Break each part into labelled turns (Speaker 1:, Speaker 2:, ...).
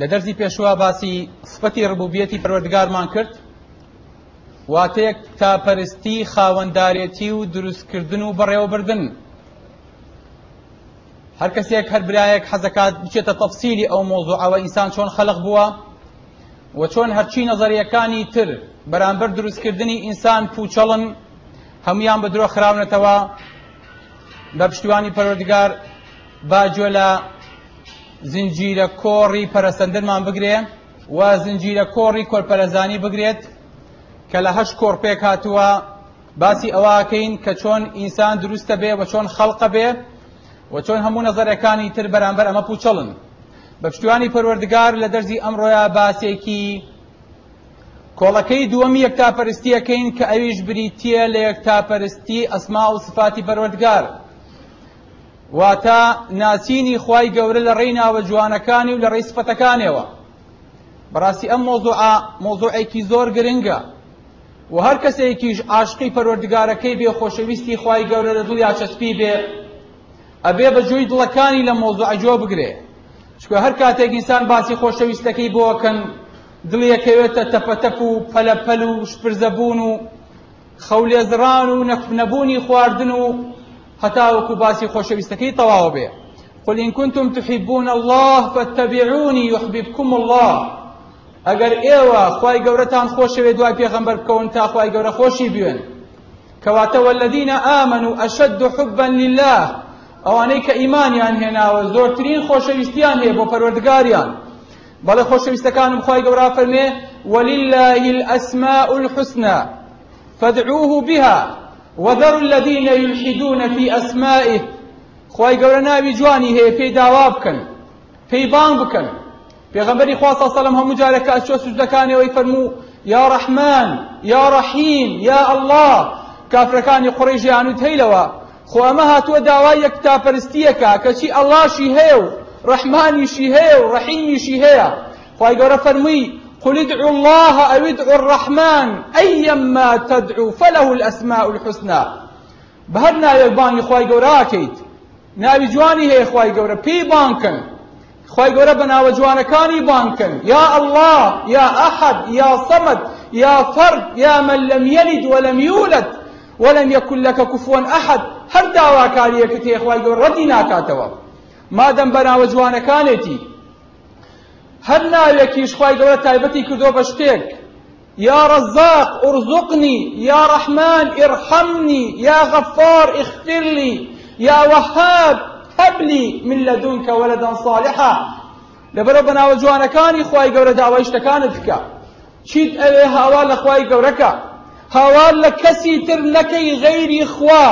Speaker 1: لە دەرزی پێشوا باسی سپەتی ڕبوبیەتی پەروەردگارمان کرد واتەیەک تاپەرستی خاوەنددارێتی و دروستکردن و بەڕێوەبردن هەر کەسێک هەر برایەک حەزەکات بچێتە تەفسیلی ئەو مۆزوع ئەوە ئینسان چۆن خەلق بووە و چۆن هەرچی نەزەریەکانی تر بەرامبەر دروستکردنی ئینسان پوچەڵن هەمویان بە درۆ خراونەتەوە بە پشتیوانی پەروەردگار باگوێ لە زنجیرە کۆڕی پەرەسەندنمان بگرێ و زنجیرە کۆڕی کۆرپەرەزانی بگرێت کە لە هەش کۆرپێک هاتووە باسی ئەواکەین کە چۆن ئینسان دروستە بێ و چۆن خەڵقە بێ و چۆن هەموو نەزەرەکانی تر بەرامبەر ئەمە پوچەڵن بە پشتیوانی پەروەردگار لە دەرزی ئەمڕۆیا باسێکی کۆڵەکەی دووەمی یەکتاپەرستیەکەین کە ئەویش بریتیە لە یەکتاپەرستی ئەسما و سفاتی پەروەردگار واتە ناچینی خوای گەورە لە ڕێی ناوە جوانەکانی و لە ڕێی سپەتەکانەوە بەڕاستی ئەم مۆزوعە مۆزوعێکی زۆر گرنگە و هەر کەسێکیش عاشقی پەروەردگارەکەی بێ خۆشەویستی خوای گەورە لە دڵیا چەسپی بێ ئەبێ بە جوی دڵەکانی لە مۆزوعە جۆ بگرێ چکە هەر کاتێک ئینسان باسی خۆشەویستەکەی بۆکەن دڵیەکەوێتە تەپەتەپ و پەلەپەل و شپرزەبوون و خەولێزران و نەفنەبوونی خواردن و هەتاوەکو باسی خوش تەواو طوابه قل إن كنتم تحبون الله فاتبعوني يحببكم الله اگر ئەگەر ئێوە خی گەورەتان خۆشەوێ دوای پێغەمبەر بکەون تا خی گەورە خۆشی بوێن کەواتەوە الذيە ئامن و ئەشد و حبن لله ئەوانەی کە ئیمانیان خوش زۆرترین خۆشەویستیان بو پروردگاريان بل خوش خۆشەویستەکانم خی گەورا فرمي ولله الأسماء الحسنى فادعوه بها وذروا الذين يلحدون في أسمائه خواهي قولنا بجواني هي في پێی في بکەن في بان بکەن صلى الله عليه وسلم مجالك ئەچوە سجدكاني ويفرمو يا رحمن يا رحيم يا الله کافرەکانی قڕەی ژیانوت هەیلەوە خۆ ئەمە هاتووە داوای یەکتاپەرستیەکە کەچی ئەلاشی هەیە و ڕەحمانیشی هەیە و ڕەحیمیشی هەیە خی گەورە قل ادعوا الله أو ادعوا الرحمن أيما تدعو فله الأسماء الحسنى بهرنا يا باني خواي قورا كيت ناوي جواني هي خواي قورا بي بانكن خواي قورا بنا وجوانا كاني بانكن يا الله يا أحد يا صمد يا فرد يا من لم يلد ولم يولد ولم يكن لك كفوا أحد هر داوا كاريكتي خواي قورا ردي ناكاتوا بنا وجوانا كانتي هر ناوێکیش خی گەورە تایبەتی کردۆ بە شتێک یا ڕزاق ئورزقنی یا ڕەحمان ئرحەمنی یا غەفار ئختلی یا وەهاب هەبلی من لە دونکە وەلەدەن صالحە لەبەرە بەناوە جوانەکانی خوای گەورە داوای شتەکانت بکە چیت ئەوێ هاوا لە خوای گەورەکە هاوار لە کەسی تر نەکەی غەیری خوا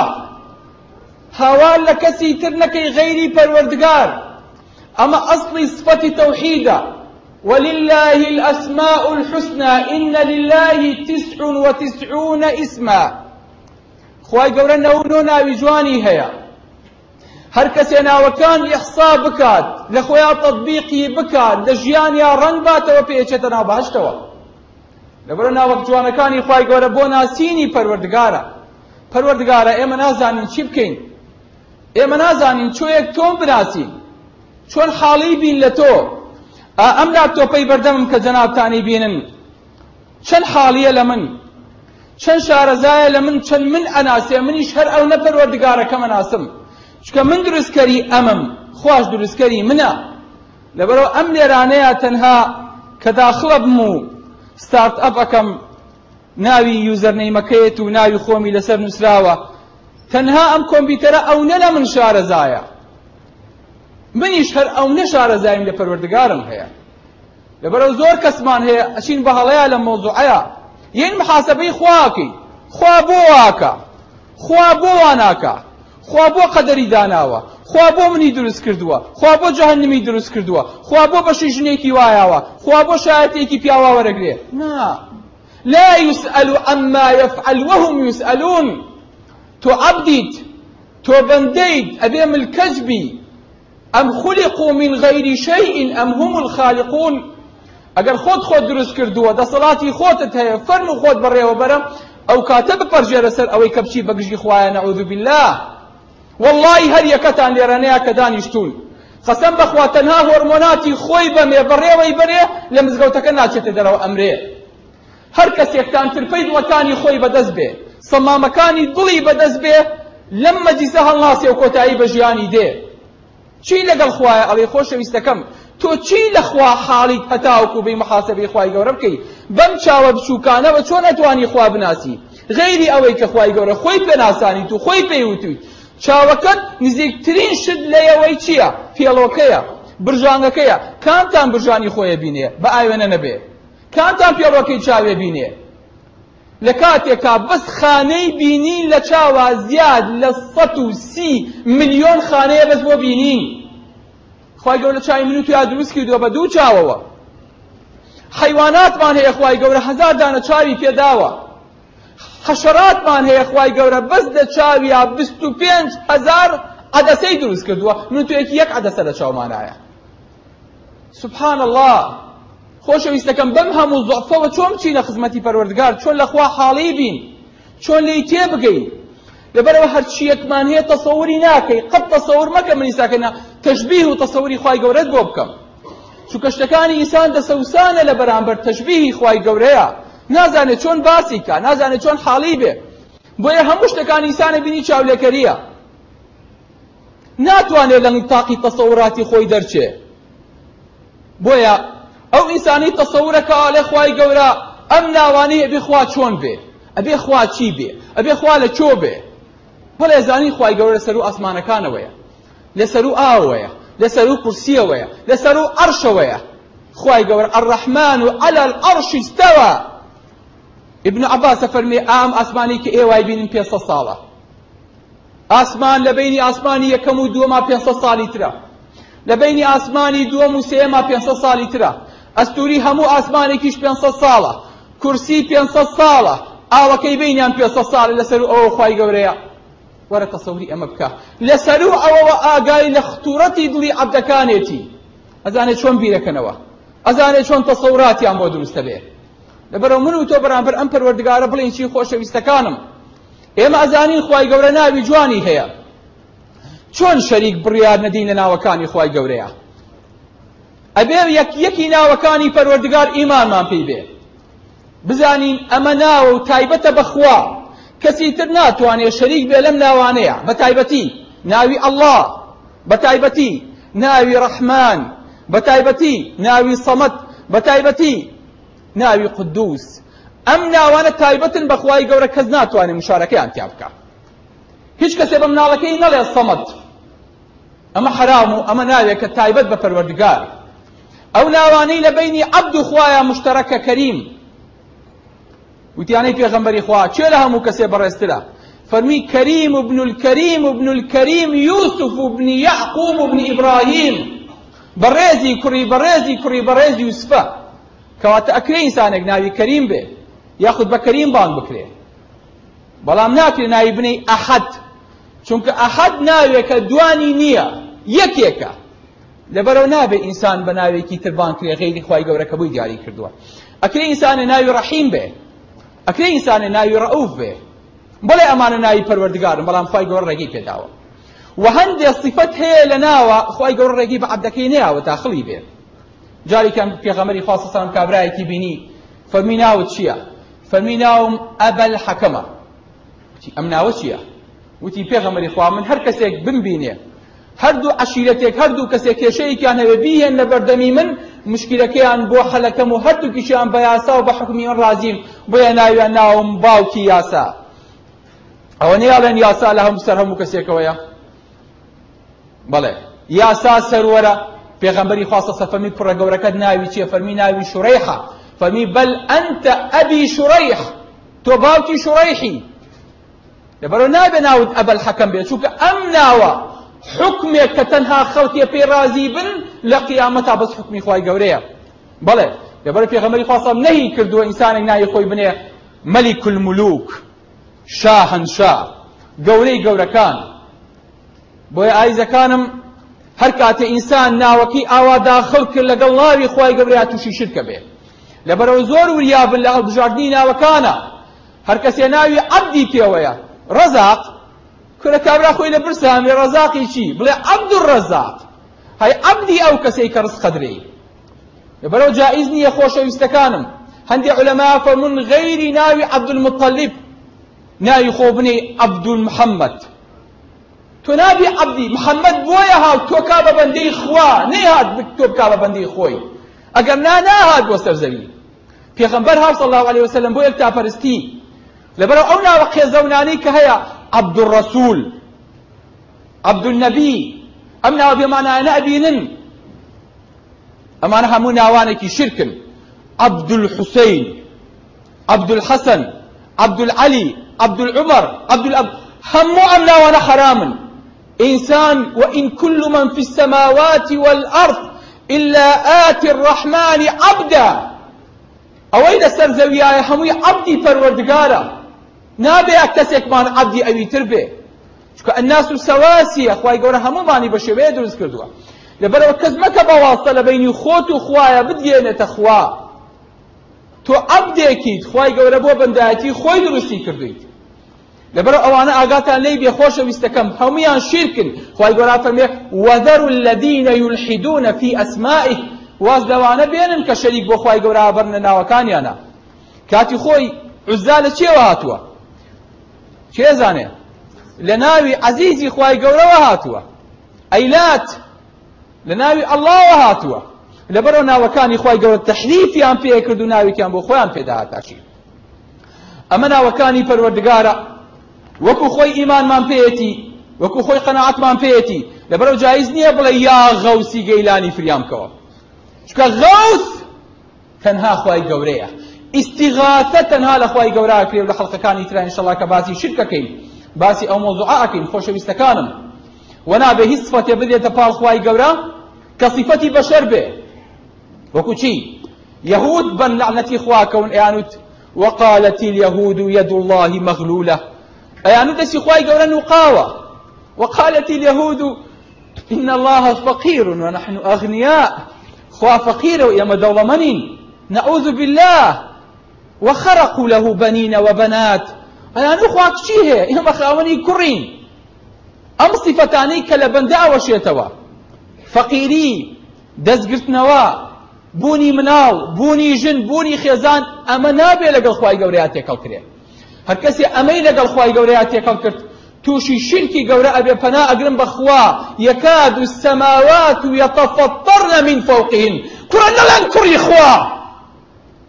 Speaker 1: هاوار لە کەسی تر نەکەی غەیری پەروەردگار ئەمە ئەسڵی سفەتی تەوحیدە ولله الأسماء الحسنى إن لله تسع وتسعون اسما خواهي قولنا ونونا بجواني هيا هەیە هەر وكان ناوەکان بكاد بکات تطبيقي بكاد تەطبیقی بکات لە ژیانیا ڕەنگ باتەوە پێچێتە ناو باشتەوە لەبەرە ناوەک جوانەکانی خی گەورە بۆ ناسینی پەروەردگارە پەروەردگارە ئێمە نازانین چی بکەین ئێمە نازانین چۆیەک تۆم بناسین چۆن حاڵی بین لە ئەم لاپتۆپەی بەردەمم کە جەنابتانی بینن چەند حاڵیە لە من چەند شارەزایە لە من چەند من ئەناسێ منیش هەر ئەو نەپەروەردگارەکەم ئەناسم چکە من دروستکەری ئەمم خوش دروستکەری منە لەبەرەوە ئەم لێرانەیە تەنها کە داخڵە بم و ستارت ئەپەکەم ناوی یوزەرنەیمەکەیت و ناوی خۆمی لەسەر نووسراوە تەنها ئەم کۆمپیوتەرە ئەو نە لە من شارەزایە منیش هەر ئەو نەشارەزایم لە پەروەردگارم هەیە لەبەرەو زۆر کەسمان هەیە ئەچین بە هەڵەیە لە مۆزوعەیە یەن محاسبەی خواکەی خوا بۆ واکە خوا بۆ واناکە خوا بۆ قەدەری داناوە منی دروست کردووە خوا بۆ جەهەنمی دروست کردووە خوا بۆ بەشی ژنێکی وایاوە خوا بۆ پیاوا وەرەگرێ نا لا يسأل عما يفعل وهم يسألون تو عبديت تو بنديت أبي من ام خلقوا من غير شيء ام هم الخالقون ئەگەر خۆت خۆت دروست کردووە دەسەڵاتی خۆتت هەیە فەرم و خۆت بەڕێوە بەرە ئەو کاتە بپەرژێ لەسەر ئەوەی کە بچی بەگژی خوایە نەعوذ بالله والله هەر یەکەتان لێرەنەیە کە دانیشتون قەسەم بەخوا تەنها هۆرمۆناتی خۆی بەمێ بەڕێوەی بەرێ لە مزگەوتەکە ناچێتە دەرەوە ئەمرێ هەر کەسێکتان ترپەی دڵەکانی خۆی بەدەست بێ سەمامەکانی دڵی بەدەست بێ لەم مەجیسە هەڵناسێ و کۆتایی بە ژیانی چی لەگەڵ خوایە ئەڵێ خۆشەویستەکەم تۆ چی لەخوا حاڵیت هەتاوکو بی محاسبی خوای گەورە بکەیت بەم چاوە بچووکانەوە چۆن ئەتوانی خوا بناسی غیری ئەوەی کە خوای گەورە خۆی پێناسانی تو خۆی پێیوتوی چاوەکەت نزیکترین شت لەیەوەی چییە پێڵۆکەیە برژانەکەیە کانتان برژانی خۆیە بینێ بە ئاوێنە نەبێ کانتان پێڵۆکەی چاوێ بینێ لە کاتێکا بەس خانەی بینی لە چاوا زیاد لە سەد و سی ملیۆن خانەیە بەس بۆ بینی خی گەور لە چای من و تویا دروست کردووە بە دوو چاوەوە حیواناتمان هەیە خی گەورە هەزار دانە چاوی پێداوە حەشەراتمان هەیە خی گەورە بەس لە چاویا بیست و پێنج هەزار عەدەسەی دروست کردووە من تویەکی یەک عەدەسە لە چاومانایە سبحان الله خۆشەویستەکەم بەم هەموو زۆفەوە چۆن چینە خزمەتی پەروەردگار چۆن لەخوا حاڵی بین چۆن لی تێ بگەین لەبەرەوە هەرچیەکمان هەیە تەسەوری ناکەی قەت تەسەور مەکە منیساکەنا تەشبیه و تەسەوری خوای گەورەت بۆ بکەم چونکە شتەکانی ئینسان دەسەوسانە لە بەرامبەر تەشبیهی خوای گەورەیە نازانێت چۆن باسی کە نازانێت چۆن حاڵی بێ بۆیە هەموو شتەکانی ئینسانە بینی چاولێکەریە ناتوانێت لە نتاقی تەسەوراتی خۆی دەرچێ بۆیە ئەو ئینسانی تەسەورەکە لێ خوای گەورە ئەم ناوانەی ئەبێ خوا چۆن بێ ئەبێ خوا چی بێ ئەبێ خوا لە چۆ بێ بەڵێ زانی خوای گەورە سەر و ئاسمانەکانەوەیە لەسەر و ئاوەیە لەسەر و کورسیەوەیە لەسەر و عەرشەوەیە خوای گەورە الرحمن و على العرش استوى ابن عباس فرمي ئام ئاسمانی کە ئێوای بینن 500 ساڵە ئاسمان لە بینی ئاسمانی یەکەم و دووەما 500 ساڵی ترە لە بینی ئاسمانی دووەم و سێما 500 ساڵی ترە ئەستوری هەموو ئاسمانێکیش 500 ساڵە کورسی 500 ساڵە ئاوەکەی بینیان 500 ساڵە لەسەر ئەوە خی گەورەیە وەرە تەسەوری ئەمە بکە لەسەر و ئەوەوە ئاگای لە خطورەتی دڵی عەبدەکانێتی ئەزانێت چۆن بیرەکەنەوە ئەزانێت چۆن تەسەوراتیان بۆ دروستە بێ لەبەرەوە من و تۆ بەرامبەر ئەم پەروەردگارە بڵین چی خۆشەویستەکانم ئێمە ئەزانین خی گەورە ناوی جوانی هەیە چۆن شەریک بڕیار نەدین لە ناوەکانی خی گەورەیە ئەبێ یەکیەکی ناوەکانی پەروەردگار ئیمانمان پێی بێ بزانین ئەمە ناوە و تایبەتە بەخوا کەسی تر ناتوانێت شەریک بێ لەم ناوانەیە بە تایبەتی ناوی ئەڵڵا بە تایبەتی ناوی ڕەحمان بە تایبەتی ناوی سەمەد بە تایبەتی ناوی قدوس ئەم ناوانە تایبەتن بەخوای گەورە کەس ناتوانێت مشارەکەیان تیا بکە هیچ کەسێ بە مناڵەکەی نەڵێ سەمەد ئەمە حرام و ئەمە ناوێت کە تایبەت بە پەروەردگار او ناوانەی لبيني عبد عەبد مشترك كريم مشتەرەکە في وتیانەی پێغەمبەری خوا چه لها هەموو کەسێ بەڕێزترە فەرمی ابن الكريم ابن الكريم يوسف ابن يعقوب ابن إبراهيم برزي كري برزي كري بريزي يوسف كوات أكري إنسانك ناوي كريم به ياخذ بكريم بان بكري بلام ناكري ناوي ابني أحد چونك أحد ناوي كدواني نية يك يكا لبرو نابێ انسان بناوي كي تربان کرێ غيري خی گەورەکە بووی دياري كردوا ئەکرێ انسان ناوی ڕەحیم به ئەکرێ انسان ناوی ڕەوف به بلا امان ناوی پەروەردگارم بلا ام گەور ڕێگی پێداوە و وهند صفت هەیە لە ناوە خی گەور ڕێگی بە عبدەکەی نەیاوە تاخلی بێ جارێکیان پێغەمەری خاصسان کابراایەکی بینی فەرمی ناوت چییە فەرمی ناوم ئەبەل حەکەمە ئەم ناوە چییە وتی پێغەمەری خوا من هەر کەسێک بمبینێ هر دو هەردوو عشیرەتێک هەردوو کەسێک کێشەیەکیان کنه و لە نبردمی من مشکل که مشکلەکەیان بۆ حەلەکەم و هر دو کیشیان آن یاسا و بە حکمی من ڕازیم بۆیە ناویان ناوم باوکی یاسا ئەوە نەیاڵێن یاسا لە هەموو سەر هەموو کەسێکەوەیە بەڵێ یاسا سەروەرە پێغەمبەری خواستە پر کوڕە گەورەکەت ناوی چیە فەرمی ناوی شوڕەیحە فەرمی بەل ئەنتە ئەبی شوڕەیح تۆ باوکی شوڕەیحی لەبەرەوە نابێ ناوت ئەبەل حەکەم بێت چونکە ئەم ناوە حکمێک کە تەنها خەڵکی پێی رازی بن لە قیامەتا بەس حکمی خی گەورەیە بڵێ لەبەر پێغەمەری خواستم نەی کردووە ئینسانێک نای خۆی بنێ مەلی کولملوک شاهنشا گەورەی گەورەکان بۆیە ئایزەکانم هەر کاتێ ئینسان ناوەکی ئاوادا خەڵ کرد لەگەڵ ڵاوی خی گەورەیە تووشی شرکە بێ لەبەرەوە زۆر وریابن لە هەڵبژاردنی ناوەکانە هەر کەسێ ناوی عەبدی پێوەیە ڕەزاق کە کابرا خۆی لە برسه لێ ڕزاقی چی بڵێ عەبد ڕزاق هەی عەبدی ئەو کەسەی کە ڕزق دەدرێ لەبەرەوە جائز نییە خۆشەویستەکانم هەندێ علەما فەرمون غەیری ناوی عەبدولمطەلیب ناوی خۆ بنێ عەبدولمحەممەد تۆ نابی عەبدی محمد بۆیە هاو تۆ کا بە بەندەی خوا نەیهات تۆ بکا بە بەندەی خۆی ئەگەر نا ناهات بۆ سەرزەوی پێغەمبەر هاو صلی الله عليه وسلم بۆ یەک تاپەرستی لەبەرەوە ئەو ناوە قێزەونانەی کە هەیە عبد الرسول عبد النبي بمعنى أنا أبين نابینن ئەمانە هەموو ناوانێکی شركا عبد الحسين عبد الحسن عبد العلي عبد العمر عبد الأب هم أمنا وأنا حراما إنسان وإن كل من في السماوات والأرض إلا آتي الرحمن عبدا أوين سر يا حموي عبدي فروردقارا نابێ کەسێکمان عەبدی ئەوی تر بێ چکە ئەناس و سەواسیە خوای گەورە هەموومانی بە شێوەیە دروست کردووە لەبەرەوە کەس مەکە بەواستە لە بینی خۆت و خوایە بدگێنێتە خوا تۆ عەبدێکیت خوای گەورە بۆ بەندایەتی خۆی دروستی کردویت لەبەر ئەوانە ئاگاتان لی بێخۆشەویستەکەم هەمویان شیرکن خوای گەورە فەرمێ وەذەرو الەدینە یولحیدونە فی ئەسمائه واز لەوانە بێنن کە شەریک بۆ خوای گەورە ئابەرنە ناوەکانیانە کاتی خۆی عوزا لە چێوە هاتووە کێ زانێ لە ناوی عەزیزی خوای گەورەوە هاتووە ئەیلات لە ناوی ئەڵڵاوە هاتووە لەبەرەوە ناوەکانی خوای گەورە تەحریفیان پێ کرد و ناویان بۆ خۆیان پێداهاتاشی ئەمە ناوەکانی پەروەردگارە وەکو خۆی ئیمانمان پێیەتی وەکو خۆی قەناعەتمان پێیەتی لەبەرەوە جایز نییە بڵێ یا غەوسی گەیلانی فریام بکەوە چکە غەوس تەنها خوای گەورەیە استغاثة تەنها لە خی گەورا کرێ كان ان شاء الله كباسي باسی شکەکەین باسي أو مۆزوعاکەین خۆشەویستەکانم وەنابێ هیچ سفەتێ بدێتە پاڵ خی گەورە کە سیفەتی بەشەر بێ وەکو چی یەهود بەن لەعنەتی خواکەون وقالت اليهود يد الله مغلولة أيانو دسي خواي جورا نقاوة وقالت اليهود إن الله فقير ونحن أغنياء خوا فقير ويا مدولمنين نعوذ بالله وخرقوا له بنين وبنات انا نخوات هي يا مخاوني كرين ام صفتاني كلا بندا وشيتوا فقيري دزغت نوا بوني مناو بوني جن بوني خزان اما نابي لقل خواي قورياتي كالكري هر كسي امي لقل خواي قورياتي كالكري توشي شركي قورا ابي بنا اقرم بخوا يكاد السماوات يتفطرن من فوقهن كرنا لن كري خواه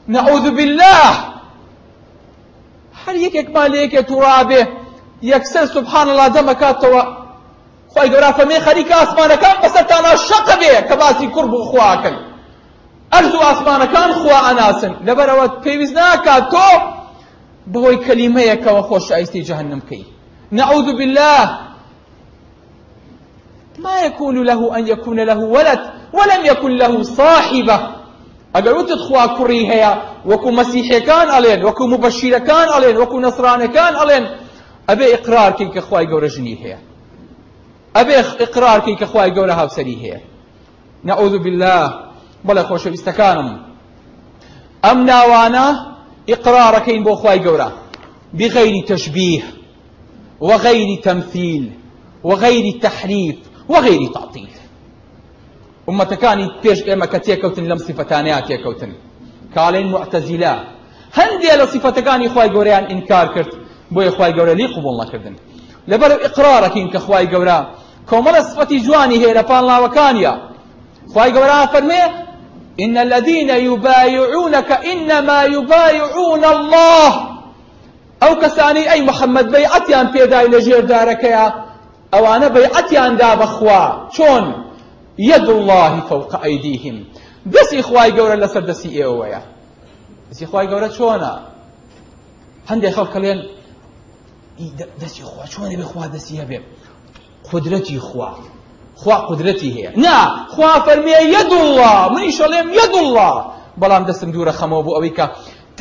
Speaker 1: نعوذ بالله هل يكيك ما لە یەکێ تووڕابێ یەکسەر سبحان الله دەمەکاتەوە خی گەورا فەمێ خريك ئاسمانەکان كان شەق بێ الشق به كباسي كرب خواکەن ئەرز و كان خوا ئەناسن لەبەرەوە پێویست ناکات بوي كلمة کەلیمەیەکەوە خۆش ئایستی جهنم كي نعوذ بالله ما يكون له أن يكون له ولد ولم يكن له صاحبة ئەگەر وتت خوا کوڕی هەیە وەکو مەسیحەکان ئەڵێن وەکو مبەشیرەکان ئەڵێن وەکو نەسرانەکان ئەڵێن ئەبێ ئقرارکەی کە خوای گەورە ژنی هەیە ئەبێ ئقرارکەی کە خوای هاو سری هیا نعوذ بالله بەڵێ ام ئەم اقرار کن بۆ خوای گەورە بغەیری تەشبیه وغەیری تەمثیل وغەیری تەحریف وغەیری تەعطیل اما ومەتەکانی پێش ئێمە کە تێکەوتن لەم سیفەتانەیە تێکەوتن کاڵێن معتەزیلا هەندێ لە سیفەتەکانی انكار كرت بو کرد بۆیە لي قبول الله كردن لبر لەبەر ئقرارەکەین کە خوای گەورە کۆمەڵە سفەتی هي هەیە لە وكانيا خوای گەورە فرمي إن الذين يبايعونك إنما يبايعون الله أو كساني أي محمد بيعتي بيعتيان بيداي لجير داركيا أو أنا بيعتي ان دا بخوا شون يد الله فوق أيديهم دەستی خوای گەورە لەسەر دەستی ئێوەیە إيه دەستی خوای گەورە چۆنە هەندێک خەڵکە لێن إيه، دەستی خوا چۆنێ بخوا دەستی هەبێ قدرتي إخوة خوا قدرتي هي نا خوا فرمي يد الله من يشلم يد الله بلام دسم دورة خمو بو أويكا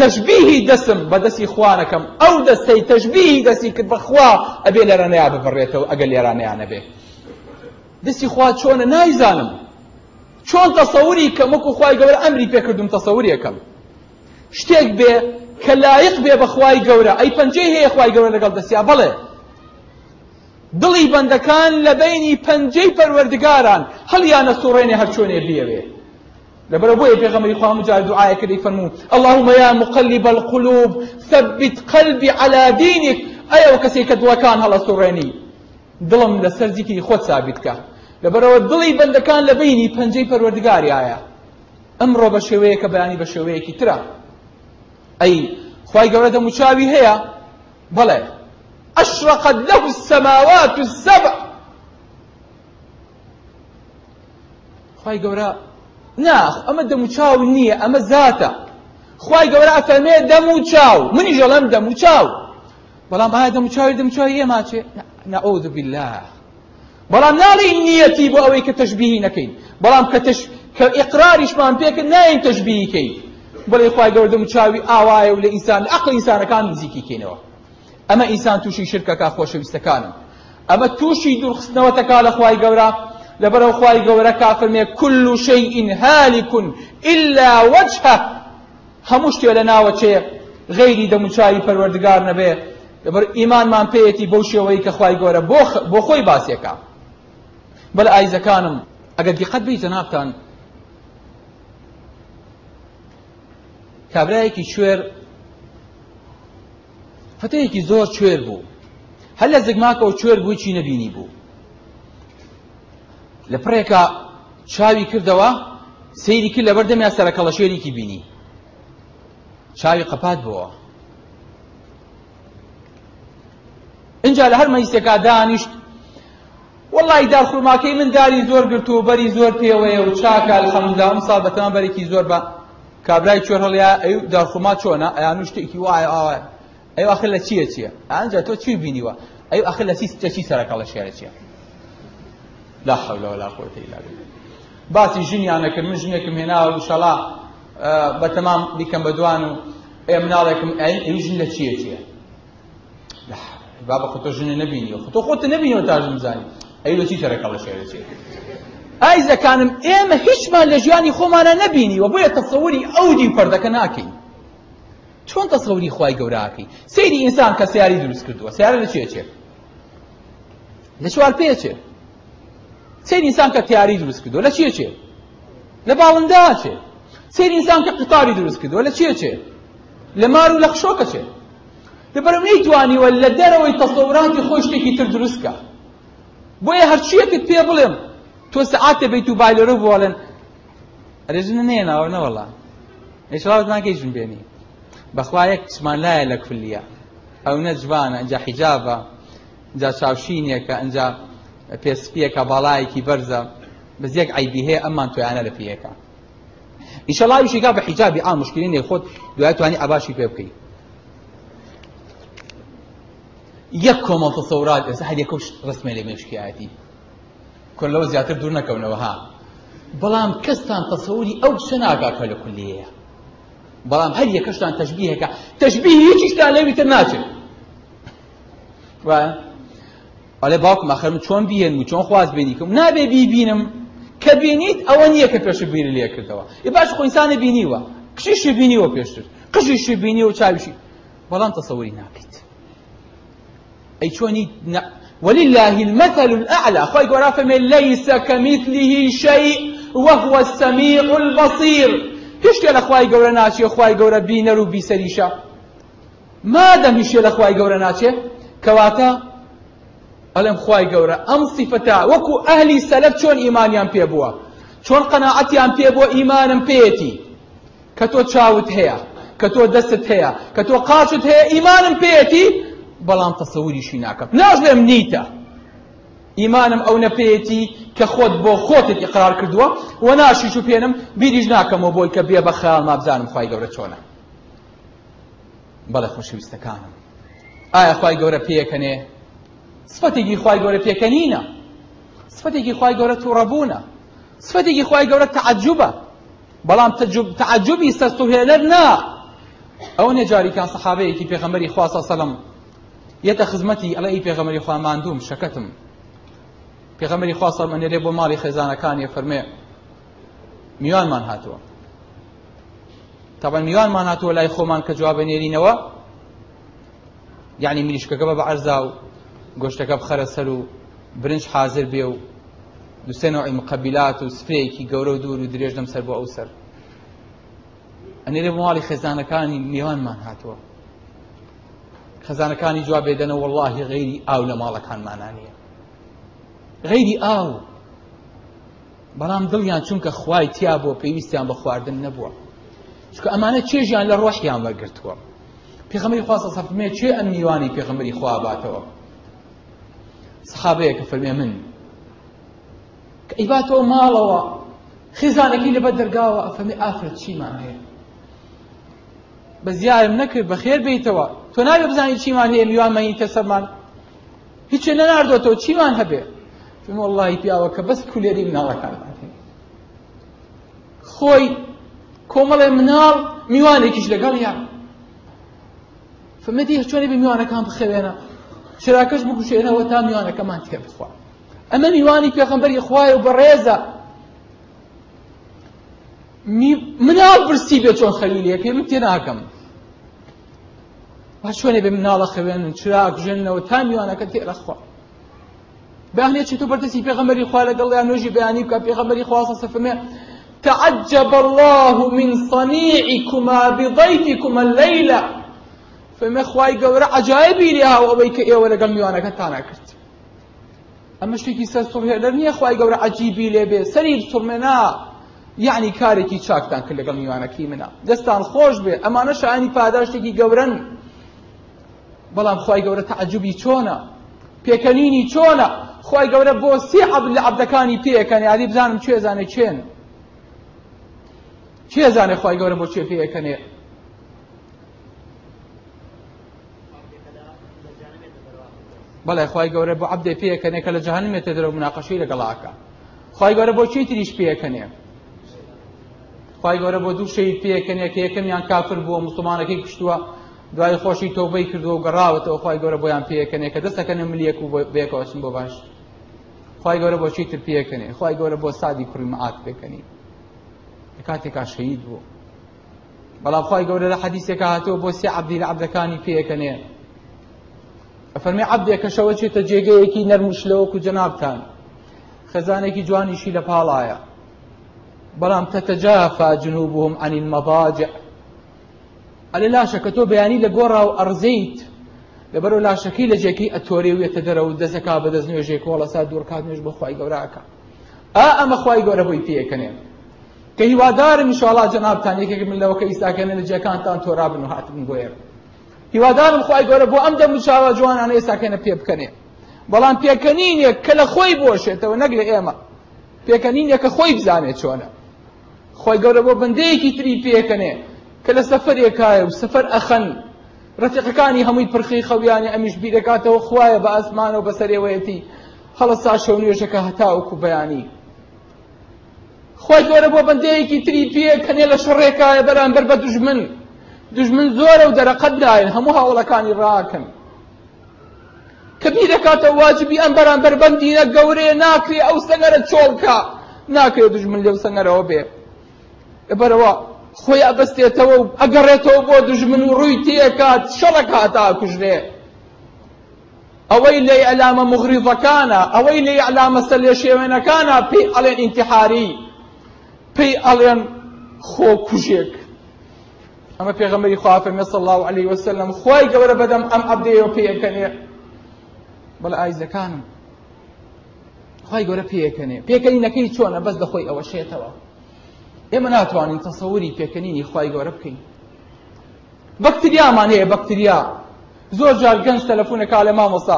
Speaker 1: تشبيه دسم دەسم إخوانكم أو دسي تشبيه دسي تەشبیهی دەستی کرد بەخوا ئەبێ لێرانەیە ببڕێتەوە ئەگەر دەستی خوا چۆنە نایزانم چۆن تەسەوری کەمەک و خی گەورە ئەمری پێکردم تەسەوریەکەم شتێک بێ کە لایق بێ بەخوای گەورە ئەی پەنجەی هەیە خی گەورە لەگەڵ دەستیا بڵێ دڵی بەندەکان لە بینی پەنجەی پەروەردگاران هەڵیانە سوڕێنێ هەر چۆنێ بێوێ لبر ابوي بيغمر يخوام جاد دعاء كريم فرمو اللهم يا مقلب القلوب ثبت قلبي على دينك ايوه كسيك دوكان هلا سوريني دڵم لە سەرجیکی خۆت ثابتکە لەبەرەوە دڵی بەندەکان لە بینی پەنجەی پەروەردگاری ئایا ئەمڕۆ بە شێوەیە کە بەیانی بە شێوەیەکی ترە ئەی خی گەورە دەموچاوی هەیە بەڵێ ئەشرقت له السماوات السبع خی گەورە ناخ ئەمە دەموچاو نییە ئەمە زاتە خی گەورە ئەفەرمێ دەموچاو منی ژەڵەم دەموچاو بەڵام ئایا دەموچاوی دەموچاوی ئێماچێ نەعوذ بالله بەڵام ناڵین نیەتی بۆ ئەوەی کە تەشبیهی نەکەین بەڵام کە تش کە ئقراریشمان پێکرد ناین تەشبیهیکەی بڵێ خوای گەوردم چاوی ئاوایە و لە ئینسان عقل ئینسانەکان نزیکی کەینەوە ئەمە ئینسان تووشی شرکەکە خۆشەویستەکانن ئەمە تووشی دوورخستنەوەتەکا لە خوای گەورە لەبەرەو خوای گەورە کافرمێ كل شيء هالك إلا وجهه هەموو شتێ لە ناوەچێ غەیری دەموچاوی پەروەردگار نەبێ لەبەر ئیمانمان پێیەتی بەو شێوەی کە خوای گەورە بۆ خۆی باسیەکە بەلە ئایزەکانم ئەگەر دیقەت بی جەنابتان کابرایەکی شوێر فتەیەکی زۆر شوێر بوو هەر لە زگماکەەوە شوێر بووی چی نەبینی بوو لە پڕێکە چاوی کردەوە سەیری کرد لەبەر دەمیا سەرەکەڵە شوێرێکی بینی چاوی قەپات بووە اینجا لە هەر مەیسێکا دانیشت وڵی داخورماکەی من داری زۆر گرت و بەری زۆر پێوەیە و چاکە خەمدا ئەم سا بەتەمان بەرێکی زۆر بە کابرای چۆر هەڵیا ئەو داخورما چۆنە ئەیان شتێکی وایە ئاوە ئەو ئەخر لە چییە چییە؟ ئەجا تۆ چی بینیوە؟ ئەو ئەخر لە چی سەرەکە لە شێرە چییە؟ لا حول ولا قوة إلا بالله باسی ژنیانەکرد من ژنێکم هێناوە و شەڵا بەتەمام بیکەم بە دوان و ئێ مناڵێکم ئەو ژن لە چیە چییە؟ با بە خۆتۆ ژنە نبینیەوە خۆتۆ خۆتە نبینەوە تا ژمزانی ئەی لە چی شەرەکە لە شێوێت ئایزەکانم ئێمە هیچمان لە ژیانی خۆمانە نەبینی و بۆیە تەسەوری ئەودی پەردەکە ناکەین چۆن تەسەوری خی گەوراکەی سەیری ئینسان کە سیاری دروست کردووە سیارە لە چێچێ لە چوار پێچێ سەیری ئینسان کە تیاری دروست کردو لە چێچێ لە باڵندا چێ سەیری ئینسان کە قوتاری دروست کردو لە چێچێ لە مار و لە خشۆکە چێ لەبەرم نەیتوانیوە لە دەرەوەی تەسەوراتی خۆشتێکی تر دروستکە بۆیە هەرچیەکت پێ بڵێم تۆ سەعاتە بێیت و بایلەرە بووڵێن ڕێژنە نێناوە نەوەڵا هێشڵاوت ناکەیژم بێنی بەخوا یەک چمان لایە لە کولیە ئەو نە جوانە ئەجا حیجابە جا چاوشینێکە ئەجا پێسپیەکە باڵایەکی بەرزە بەزیەک عیبی هەیە ئەممان تۆیانە لە پێیەکە ئیشەڵاویشیگا بە حیجابی ئامشکرینێ خۆت دوای توانی ئاباشی پێ بکەیت یەک کۆمەڵتە سەورات ئێستا هەر یەکەوش ڕسمە لێ مێشکایەتی کۆ لەوە زیاتر دوور نەکەونەوە ها بەڵام کەستان تەسەوری ئەو شە ناگا کە لە کولیەیە بەڵام هەر یەکەشتان تەشبیهەکە تەشبیه هیچیشتان لەویتر ناچێت ئەڵێ باوکم ئەخەرم چۆن بیێن و چۆن خواست بینیکم نابێ بیبینم کە بینیت ئەوە نییە کە پێش بیر لێ کردەوە ی باش خۆئسانە بینیوە کشیشی بینیوە پێشتر قژیشی بینی و چاویشی بەڵام تەسەوری ناکەیت ئەی چۆنی ولله المثل الأعلى خوي قرافة من ليس كمثله شيء وهو السميع البصير هیچ کێ لە خوای ناشي ناچێ خوای گەورە بینەر و بیسەریشە مادەم هیچ کێ لە خوای ناشي كواتا کەواتە ئەڵێم خوای أم صفتا وكو أهلي سلف شون إيمان ئیمانیان پێ بووە چۆن قەناعەتیان پێ بۆ ئیمانم پێێتی کە تۆ چاوت هەیە کە تۆ دەستت هەیە کە تۆ قاچت هەیە بەڵام تەسەوریشی ناکەم ناژڵێم نیتە ئیمانم ئەو نەپێتی کە خۆت بۆ خۆتت ئقرار کردووە و ناشیش و پێنم بیریش ناکەمەوە بۆی کە بێ بە خەیاڵ مابزانم خی گەورە چۆنە بەڵێ خۆشویستەکانم ئایا خی گەورە پێکەنێ سفەتێکی خی گەورە پێکەنینە سفەتێکی خی گەورە تووڕەبوونە سفەتێکی خی گەورە تعجوبە بەڵام تعجبی سەرسوهێنەر نا ئەو نێجاریکان سەحابەیەکی پێغەمبەری خواسە سەلم یەتە خزمەتی ئەڵی پێغەمەری خوا ماندوم شەکەتم پێغەمەری خوا سەرمەنێرێ بۆ ماڵی خێزانەکانی فەرمێ میوانمان هاتووە تاوان میوانمان هاتووە لای خۆمان کە جوابە نێرینەوە یعنی مریشکەکە بە بە عەرزا و گۆشتەکە بخەرە سەر و برنج حاضر بێ و دوسێ نوعی مقبلات و سفرەیەکی گەورە و دوور و درێژ لەم سەر بۆ ئەو سەر ئەنێرێ بۆ ماڵی خێزانەکانی میوانمان هاتووە خەزانەکانی جواب بێدەنە وەڵی غەیری ئاو لە ماڵەکانمانە غەیری ئاو بەڵام دڵیان چونکە خوای تیا بۆ پێویستیان بە خواردن نەبووە چکە ئەمانە چێژیان لە ڕۆحیان وەرگرتووە پێغەمەری خواستە سەفرمێ چێ ئەم میوانی پێغەمەری خوا باتەوە سحابەیە کە فەرمێ من کە ئیباتەوە ماڵەوە خێزانەکی لەبەر دەرگاوە ئەفەرمێ ئافرەت چیمان هەیە بە زیارم نەکرد بە خێر بیتەوە تۆ نابێ بزانی چیمان هەیە میوانمەنی کەسەمان هیچێ نەناردۆتەوە چیمان هەبێ فم وڵی پیاوەکە بەس کولێری مناڵەکانمان خۆی کۆمەڵێ مناڵ میوانێکیش لەگەڵ یا فمەدی چۆنێ بە میوانەکان بخەوێنە شراکەش بکوشێنەوە تا میوانەکەمان تێ بخوا ئەمە میوانی پێخەمبەری خوایە و بەڕێزە مناڵ برسی بێ چۆن خەلیلەکەی من تێ ناکەم با شوێنێ بێ مناڵە خوێنن چرا کوژێنەوە تا میوانەکە تێرەخوا باهنێکی تۆ بەرتسی پێغەمەری خوا لەگەڵ یان نوێژی بەیانی بکە پێغەمەری خواسە سەفەمێ تعجب الله من صنيعكما بضيفكما الليلة فما خواي قورا عجائبي لها وأبيك إيه ولا قمي وأنا كنت أنا كرت أما شتيكي سر صبح لرني خواي قورا عجيبي لي بي سرير صرمنا يعني كاركي شاكتان كل قمي وأنا كيمنا دستان خوش بي أما نشا أني فاداشتكي قورن بەڵام خی گەورە تعجبی چۆنە پێکەنینی چۆنە خی گەورە بۆ سی عبد لە عبدەکانی پێەکەنی عادی بزانم کوێ زانێ چێن کێ زانێ خی گەورە بۆ چێ پێەکەنێ بەڵێ خی گەورە بۆ عبدێ پێەکەنێکە لە جهانمێتە دەرە مناقەشی لەگەڵاکە خی گەورە بۆ چی تریش پێەکەنێ خی گەورە بۆ دوو شەی پێەکەنێک یەکەمیان کافر بووە مسلمانەکەی کوشتووە دوای خۆشی تۆبەی کردو و گەڕاوەتەوە خی گەورە بۆیان پێکەنێ کە دەستەکەن ملیەک و بێکەوەشن بۆ باش خی گەورە بۆ چیتر پێکەنێ خی گەورە بۆ سادی کوڕمەعات پێکەنی لە کاتێکا شەید بوو بەڵام خی گەورە لە حەدیسێکە هاتووە بۆ سێ عبدی لە عبدەکانی پێکەنێ فەرمی عبدێک کەشەوە چێتە جێگەیەکی نەرمشلەوەکو جەنابتان خەزانێکی جوانیشی لە پاڵایە بەڵام تەتەجافا جنوبهم عن المضاجع ئەلە لاشەکە تۆ بەیانی لە گۆڕا و ئەرزیت لەبەرو لاشەکەی لە جێکی ئەتۆری وێتە دەرەوە و دەسەکە بە دەست نوێژێک وڵەسا دوورکات نوێژ بەخوای گەوراکە ئا ئەمە خوای گەورە بۆی پێەکەنێ کە هیوادارم شڵا جەنابتان یەکێک من لەوەکە ئیساکەنە لە جەکانتان تۆرا بن و هاتم گوێر هیوادارم خوای گەورە بۆ ئەم دەموچاوە جوانانە ئێستاکەنە پێ بکەنێ بەڵام پێکەنینێک کە لە خۆی بۆشێتەوە نەک لە ئێمە پێکەنینێکە خۆی بزانێت چۆنە خۆی گەورە بۆ بندەیەکی تری پێکەنێ کە لە سەفرێکایە و سەفەر ئەخەن ڕەتیقەکانی هەمووی پرخی خەویانی ئەمیش بیرەکاتەوە خوایە بە ئاسمانە و بەسەرێوەیەتی هەڵە سا شەونێژەکە هەتاوکو بەیانی خۆی گەورە بۆ بەندەیەکی تری پێ کەنێ لە شڕێکایە بەرامبەر بە دوژمن دژمن زۆرە و دەرەقەتداین هەموو هاوڵەکانی ڕاکەن کە بیرەکاتەوە واجبی ئەم بەرامبەر بەندینە گەورەیە ناکرێ ئەو سەنەرە چۆڵکە ناکرێ دژمن لێو سەنەرەوە بێ بەرەوە خۆی ئەبەستێتەوە و ئەگەڕێتەوە بۆ دژمن و ڕووی تێکات شەڕەکات ئاکوژرێ ئەوەی لێ ئەلامە مغریضەکانە ئەوەی لێ ئەلامە سەلێ شێوێنەکانە پێی ئەڵێن ئینتحاری پێی ئەڵێن خۆ کوژێک ئەمە پێغەمەری خوافەمێ سەڵ الله عليه وسلم خۆی گەورە بەدەم ئەم ئەبدەیەوە پێیەکەنێ بەڵە ئایزەکانم خی گەورە پێیەکەنێ پێکەنینەکەی چۆنە بەس دەخۆی ئەوە شێتەوە ئێمە ناتوانین تەسەوری پێکەنینی خی گەورە بکەین بەکتریامان هەیە بەکتریا زۆر جار گەنج تەلەفونەکە لە مامۆسا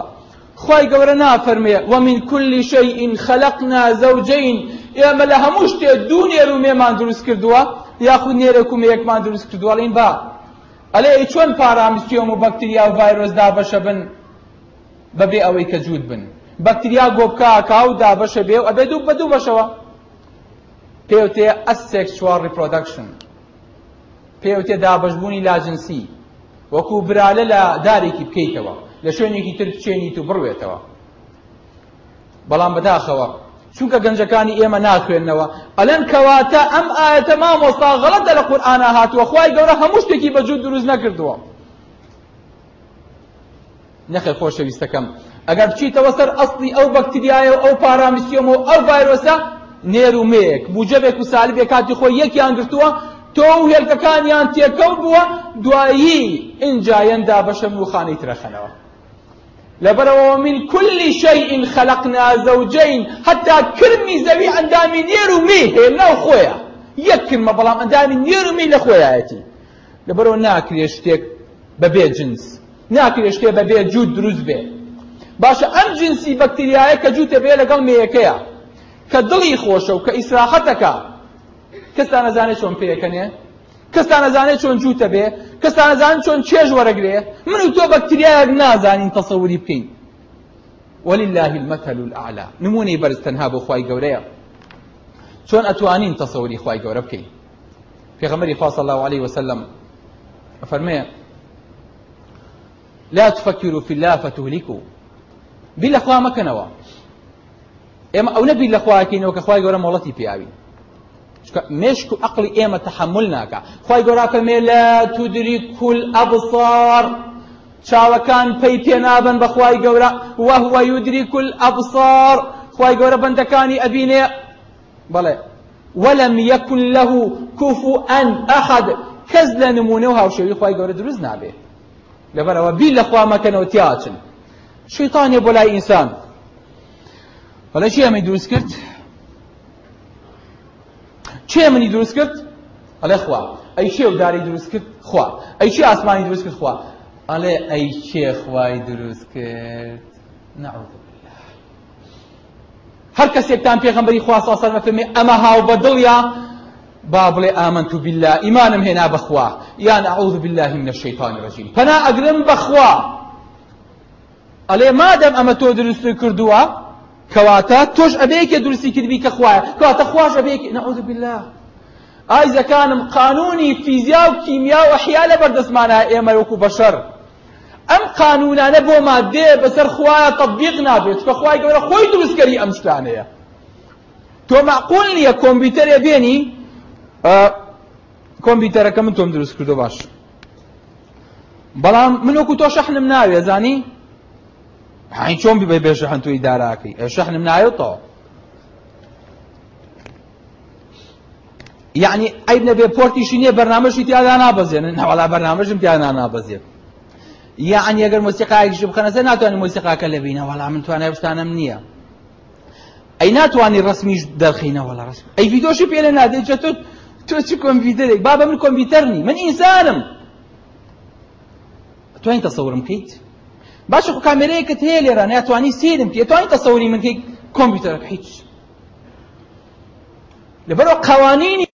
Speaker 1: خی گەورە نافەرمێ وەمین کولی شەیئین خەلقنا زەوجین ئێمە لە هەموو شتێ دوو نێر و مێمان دروست کردووە یاخود نێرە کومەیەکمان دروست کردووەڵین با ئەلێ چۆن پارامیستیۆم و بەکتریا و ڤایرۆس دابەشە بن بەبێ ئەوەی کە جوود بن بەکتریا گۆبکە کاو دابەشە بێ و ئەبێ دوو بە دوو بەشەوە پێوتێ ئەسێکسوال ریپۆدەکشن پێوتێ دابشبوونی لاجنسی وەکوو برالە لە دارێکی بکەیتەوە لە شوێنێکی تر چێنیت و بڕوێتەوە بەڵام بەداخەوە چونکە گەنجەکانی ئێمە ناخوێننەوە ئەلەن کەواتە ئەم ئاەتە مامۆستا غەڵەتە لە قورئانە هاتووە خوای گەورە هەموو شتێکی بەجوود دروست نەکردووە نەخێ خۆشەویستەکەم ئەگەر بچیتەوە سەر ئەسڵی ئەو بەکتریایە و ئەو پارامیسیۆم و ئەو ڤایرۆسە نێر و مێک بوجەبێک و سالبێک کاتی خۆی یەکیان گرتووە تۆ و هێلکەکانیان تێکەوت بووە دوایی ئینجایەندا بەشەم و خانەی ترەخەنەوە لبروا من كل شيء خلقنا زوجين حتى كرمي زوي عندامي نيرو مي هلا خويا يكن ما بلام عندامي نيرو مي لخويا ايتي لبروا ناكري شتيك ببي جنس ناكري شتيك ببي جود دروز بي باش ام جنسي بكتيريا كجوت بي لقل ميكيا كدلي خوشه وكاسراحتك و کە ئیسراحەت دەکا کەستان نەزانێت چۆن پێەکەنێ کەستان نەزانێت چۆن جووتە بێ کەستان نەزانێت من و تۆ بەکتریایەک نازانین تەسەوری بکەین ولله المثل الأعلى نموني بەرز تەنها بۆ خی گەورەیە چۆن ئەتوانین تەسەوری خی گەورە بکەین پێغەمەری خواص الله عليه وسلم فەرمەیە لا تفكروا في الله فتهلكوا بلا خوا مكنوا اما او نەبی لە خواکەینەوە کە خی گەورە مۆڵەتی پیاوی مشک و عقلی ئێمە تحمل ناکە خی گەۆراکە مێ لە تودری کول ئەبسار چاوەکان پەی پێنابن بەخوای گەورە وهوە یودری کول ئەبسار خی گەورە بەندەکانی ئەبینێ بەڵێ ولم يكن له كفوا أحد کەس نمونه هاو و هاوشێوی خی دروز دروست نابێ لەبەرەوە بی لە خوا مەکەنەوە تیاچن شیطانێ بۆ لای حالا چی همی دروست کرد چی همی دروست کرد حالا خوا ای چی او داری دروست کرد خوا ای چی آسمانی دروست کرد خوا حالا ای چی خواهی دروست کرد نعوذ بالله هر کسی هەر کەسێکتان پێغەمبەری خوا سا سەر بفەرمێ اما هاو بەدڵیە با بڵێ ئامەنت بالله ئیمانم هێنا بخوا یان ئەعوذ بالله من الشیطان الرجیم پەنا ئەگرم بەخوا ئەلێ مادەم ئەمە تۆ دروست کردووە كواتا توش أبيك درسي كذبي كخوايا كواتا خواش أبيك نعوذ بالله أي إذا كان قانوني فيزياء وكيمياء وحياة لبردس معنا إيما يوكو بشر أم قانونا نبو مادة بسر خوايا تطبيقنا بيت فخوايا قولا خوي درس كري أمشتاني تو معقول لي كمبيوتر يبيني كمبيوتر كم توم درس كردو باش بلان منو كتو شحن مناوي زاني حین چۆن ببێ بێشەحن توی داراکەی ئێشەحنم نایەتەوە یعنی ئەیب نەبێ پۆرتیشی نییە بەرنمەشی تیادا نابەزێنن ناوەڵا بەرنمەژم تیادا نابەزێت یان ئەگەر بخنا بخەنەسە تواني موسيقى كلبينة وەڵام من توانای شتانم نییە ئەی ناتوانانی ڕسمیش دەرخینەوەڵ ڕسم ئەی یدۆشی پێ لە نادێت چە تۆ تو چی کۆمپیوتەرێک بابا من کۆمپیوتەرنی من انسانم تواني تەسەورم کەیت باش خو کامێرەیەکت هەیە لێرە ناتوانانی سیرم کە توانی من کی کۆمپیوتەرە هیچ لبرو قوانینی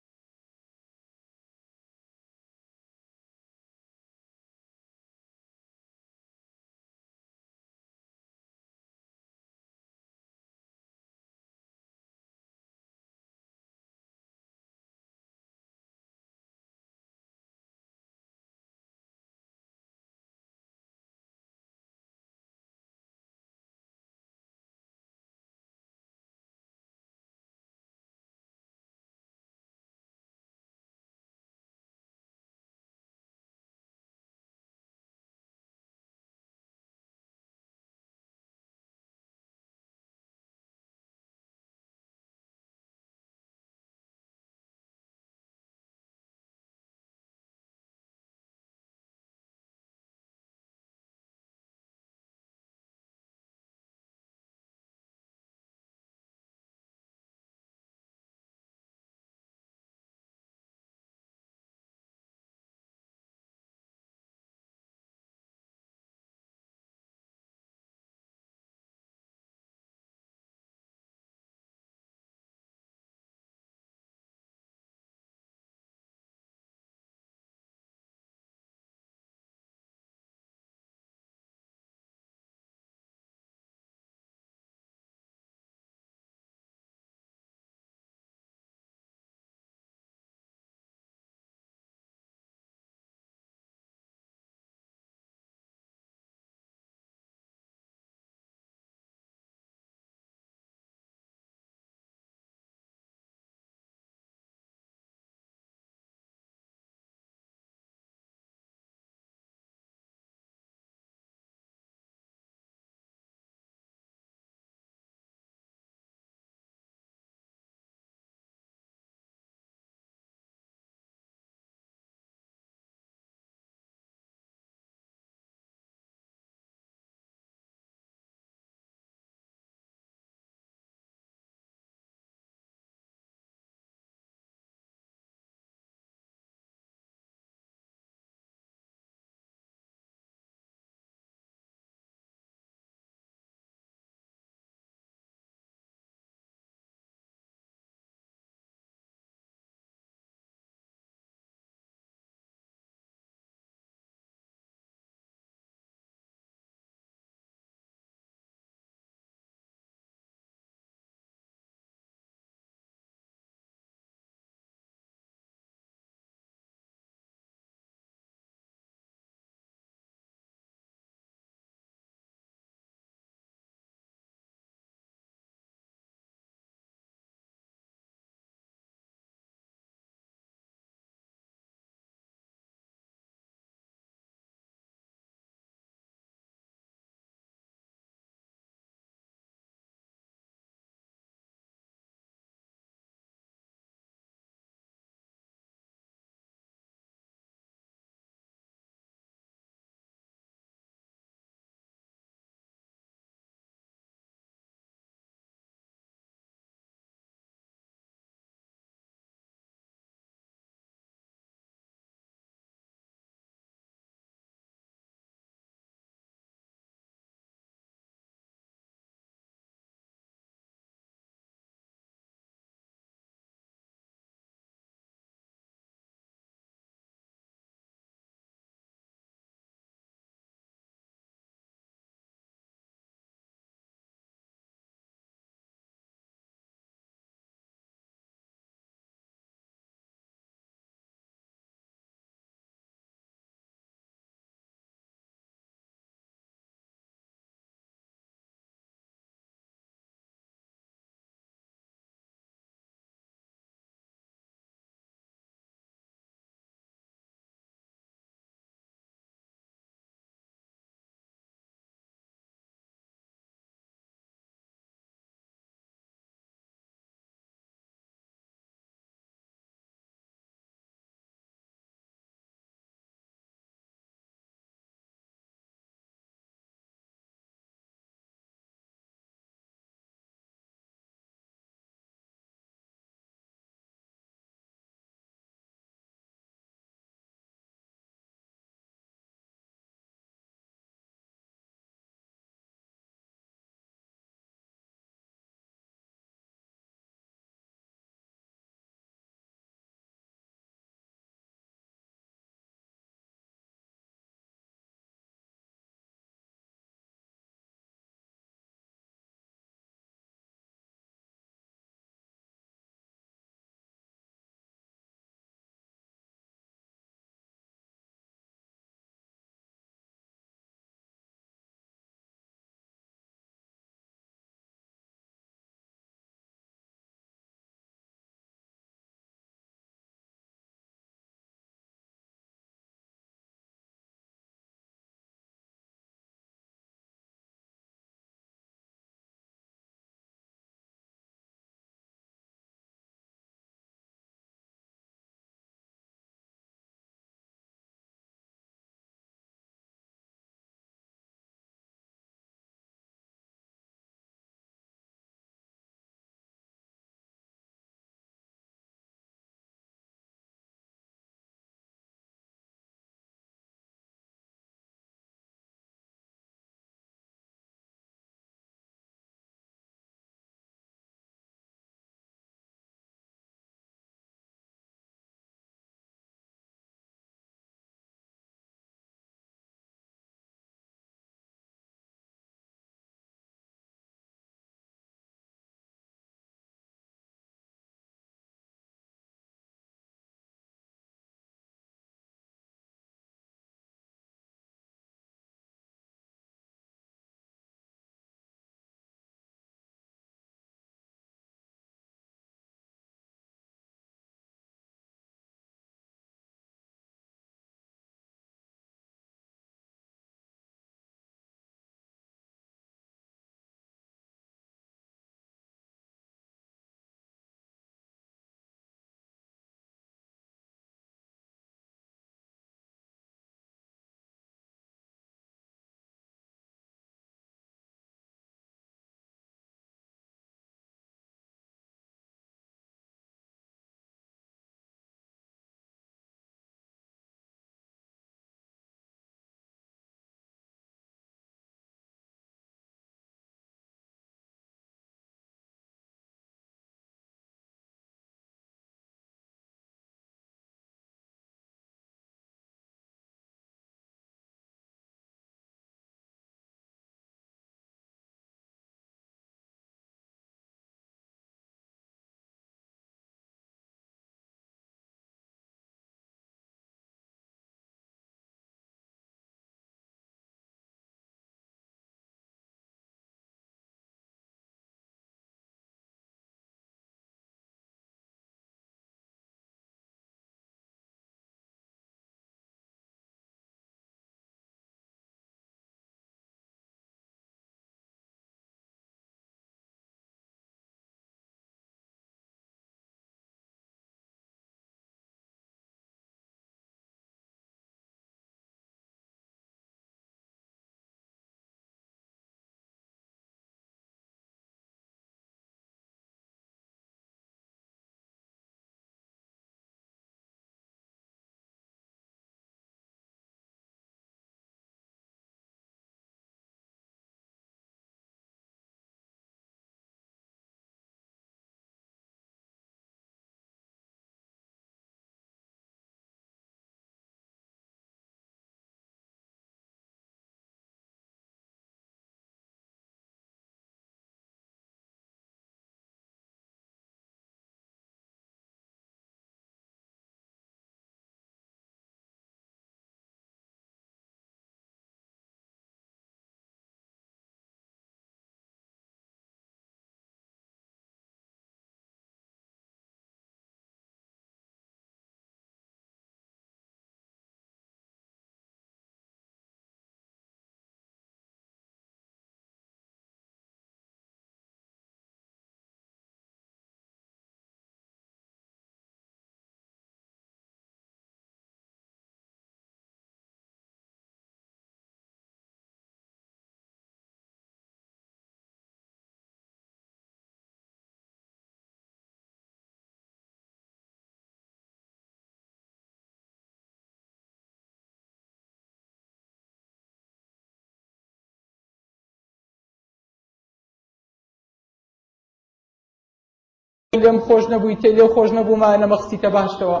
Speaker 1: لم خوش نبوي تلي خوش نبو ما انا باشتەوە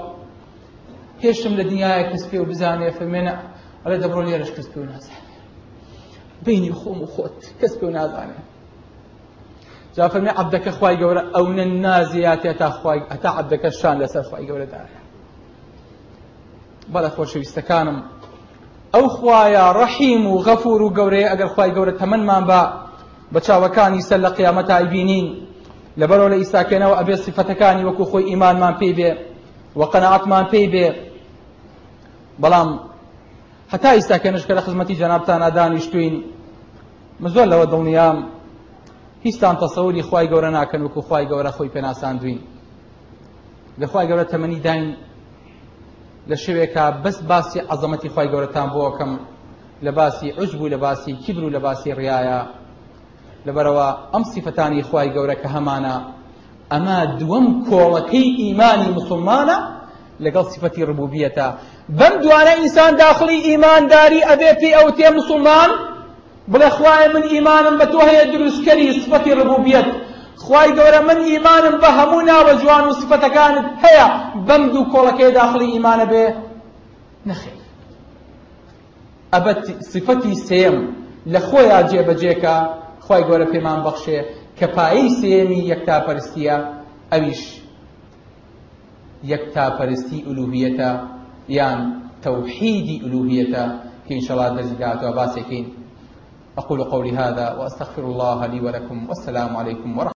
Speaker 1: هێشتم توا دنیاە کەس پێ و وبزاني فەرمێنە ئەلە دەبڕۆ لێرەش کەس پێ و نازانێ بینی خۆم و خۆت کەس پێ و نازانێ جا فەرمێ عەبدەکە خوای گەورە ئەونە نازیاتێ تا خوای ئەتا عەبدەکە شان لەسەر خوای گەورەدایە بەڵە خۆشەویستەکانم ئەو خوایە ڕەحیم و غەفور و گەورەیە ئەگەر خوای گەورە تەمەمان بە بە چاوەکانی سەر لە يا متعبينين لەبەرەوە لە ئیساکەنەوە ئەبێ سفەتەکانی وەکو خۆی ئیمانمان پێی بێ وەقەنەعاتمان پێی بێ بەڵام هەتا ئیساکەنش کە لە خزمەتی جەنابتان ئادانیشتوین من زۆر لەوە دڵنیام هیچتان تەسەوری خی گەورە ناکەن وکو خی گەورە خۆی پێناساندوین لەخوای گەورە تەمەنی داین لە شوێکە بەس باسی عەزەمەتی خی گەورەتان بۆکەم لە باسی عجب و لە باسی کیبر و لە باسی ڕایە لەبەرەوە ئەم سیفەتانی خوای گەورە کە هەمانە ئەمە دووەم کۆڵەکەی ئیمانی مسلمانە لەگەڵ سیفەتی ڕبوبیەتە بەم دوانە ئینسان داخلی ئیمانداری ئەبێ پێی ئەو تێ مسلمان بڵێ خوای من ئیمانم بە تۆ هەیە دروستکەری سفەتی ڕبوبیەت خوای گەورە من ئیمانم بە هەموو ناوە جوان و سفەتەکانت هەیە بەم دوو کۆڵەکەی داخلی ئیمانە بێ نەخێر ئەبەت سفەتی سێم لە خۆیان جێبەجێکە خی گەورە پێمان بەخشێ کە پایی سێمی یەکتاپەرستیە ئەویش یەکتاپەرستی ئولوهیەتە یان توحيدي ألوهيته كإن شاء الله دزيقات وباسكين أقول قولي هذا وأستغفر الله لي ولكم والسلام عليكم ورحمة